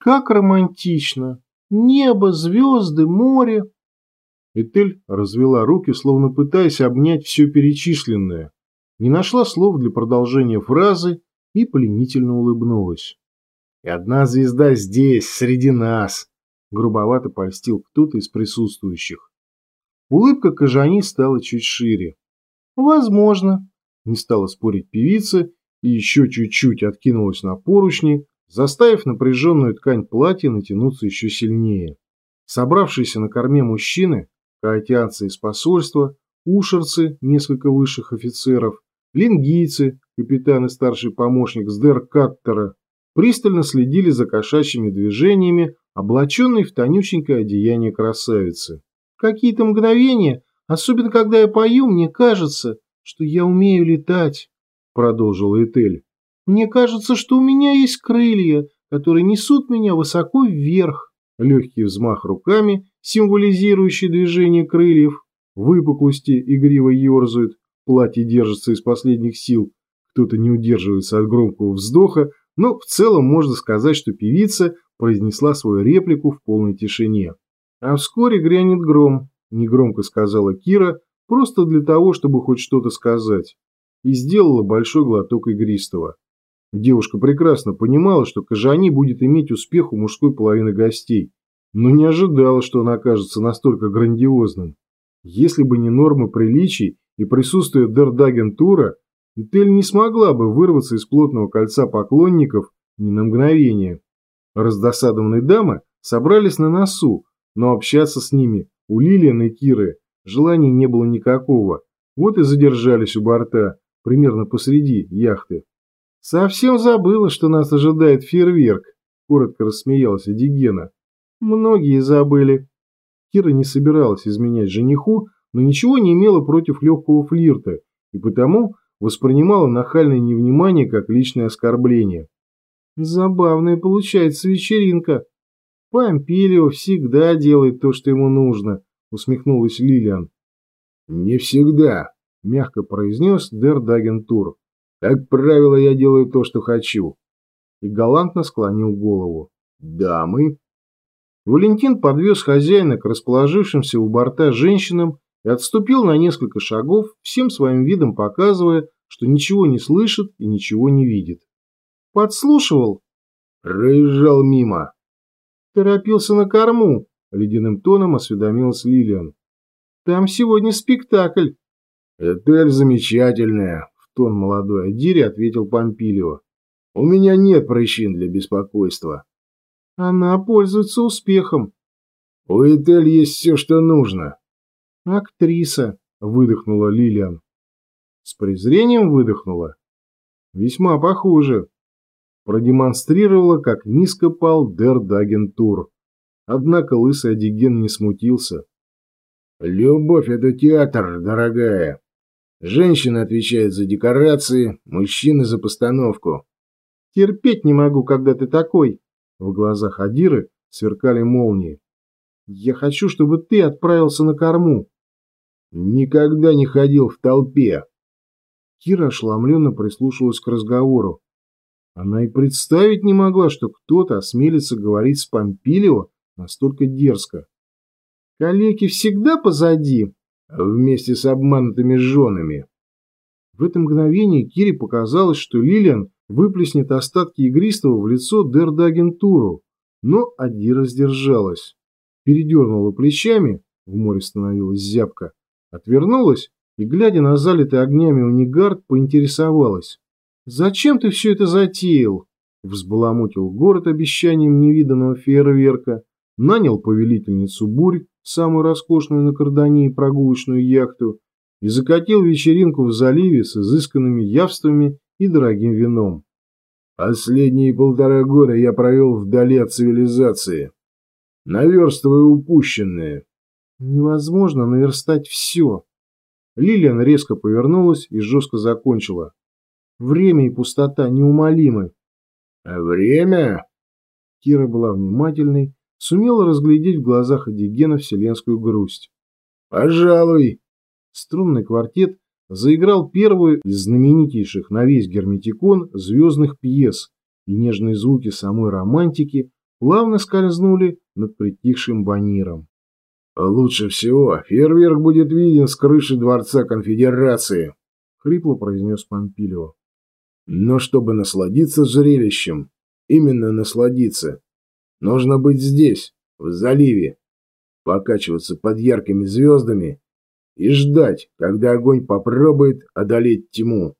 Как романтично! Небо, звезды, море. Этель развела руки, словно пытаясь обнять все перечисленное. Не нашла слов для продолжения фразы и пленительно улыбнулась. «И одна звезда здесь, среди нас!» — грубовато польстил кто-то из присутствующих. Улыбка Кажани стала чуть шире. «Возможно», — не стала спорить певица и еще чуть-чуть откинулась на поручни, заставив напряженную ткань платья натянуться еще сильнее. Собравшиеся на корме мужчины, каотианцы из посольства, ушерцы, несколько высших офицеров, лингийцы, капитан и старший помощник Сдер Каттера, пристально следили за кошачьими движениями, облаченной в тонюченькое одеяние красавицы. Какие-то мгновения, особенно когда я пою, мне кажется, что я умею летать, продолжила Этель. Мне кажется, что у меня есть крылья, которые несут меня высоко вверх. Легкий взмах руками, символизирующий движение крыльев, выпуклости игриво ерзают, платье держится из последних сил, кто-то не удерживается от громкого вздоха, но в целом можно сказать, что певица произнесла свою реплику в полной тишине. А вскоре грянет гром, негромко сказала Кира, просто для того, чтобы хоть что-то сказать, и сделала большой глоток игристого. Девушка прекрасно понимала, что Кажани будет иметь успех у мужской половины гостей, но не ожидала, что он окажется настолько грандиозным. Если бы не нормы приличий и присутствие Дердагентура, Этель не смогла бы вырваться из плотного кольца поклонников ни на мгновение. Раздосадованные дамы собрались на носу, но общаться с ними у Лилиан и Киры желания не было никакого. Вот и задержались у борта, примерно посреди яхты. «Совсем забыла, что нас ожидает фейерверк», – коротко рассмеялась Дигена. «Многие забыли». Кира не собиралась изменять жениху, но ничего не имела против легкого флирта, и потому воспринимала нахальное невнимание как личное оскорбление. Забавная получается вечеринка. Помпилио всегда делает то, что ему нужно, усмехнулась Лилиан. Не всегда, мягко произнес Дер Дагентур. Как правило, я делаю то, что хочу. И галантно склонил голову. Дамы. Валентин подвез хозяина к расположившимся у борта женщинам и отступил на несколько шагов, всем своим видом показывая, что ничего не слышит и ничего не видит. Подслушивал? Проезжал мимо. Торопился на корму, ледяным тоном осведомилась Лилиан. Там сегодня спектакль. Этель замечательная, тон молодой Адире ответил Помпилио. У меня нет причин для беспокойства. Она пользуется успехом. У Этель есть все, что нужно. Актриса, выдохнула Лилиан. С презрением выдохнула. Весьма похоже продемонстрировала, как низко пал Дер Дагентур. Однако лысый Адиген не смутился. «Любовь – это театр, дорогая. Женщина отвечает за декорации, мужчины – за постановку». «Терпеть не могу, когда ты такой!» В глазах Адиры сверкали молнии. «Я хочу, чтобы ты отправился на корму». «Никогда не ходил в толпе». Кира ошеломленно прислушивалась к разговору. Она и представить не могла, что кто-то осмелится говорить с Помпилио настолько дерзко. Калеки всегда позади, вместе с обманутыми женами. В это мгновение Кире показалось, что Лилиан выплеснет остатки игристого в лицо Дердагентуру, но Адира сдержалась. Передернула плечами, в море становилась зябко, отвернулась и, глядя на залитый огнями унигард, поинтересовалась. «Зачем ты все это затеял?» Взбаламутил город обещанием невиданного фейерверка, нанял повелительницу бурь, самую роскошную на Кардании прогулочную яхту, и закатил вечеринку в заливе с изысканными явствами и дорогим вином. Последние полтора года я провел вдали от цивилизации, наверстывая упущенное. Невозможно наверстать все. Лилиан резко повернулась и жестко закончила. Время и пустота неумолимы. А время? Кира была внимательной, сумела разглядеть в глазах Адигена вселенскую грусть. Пожалуй. Струнный квартет заиграл первую из знаменитейших на весь герметикон звездных пьес, и нежные звуки самой романтики плавно скользнули над притихшим баниром. «Лучше всего фейерверк будет виден с крыши Дворца Конфедерации», — хрипло произнес Помпилио. «Но чтобы насладиться зрелищем, именно насладиться, нужно быть здесь, в заливе, покачиваться под яркими звездами и ждать, когда огонь попробует одолеть тьму.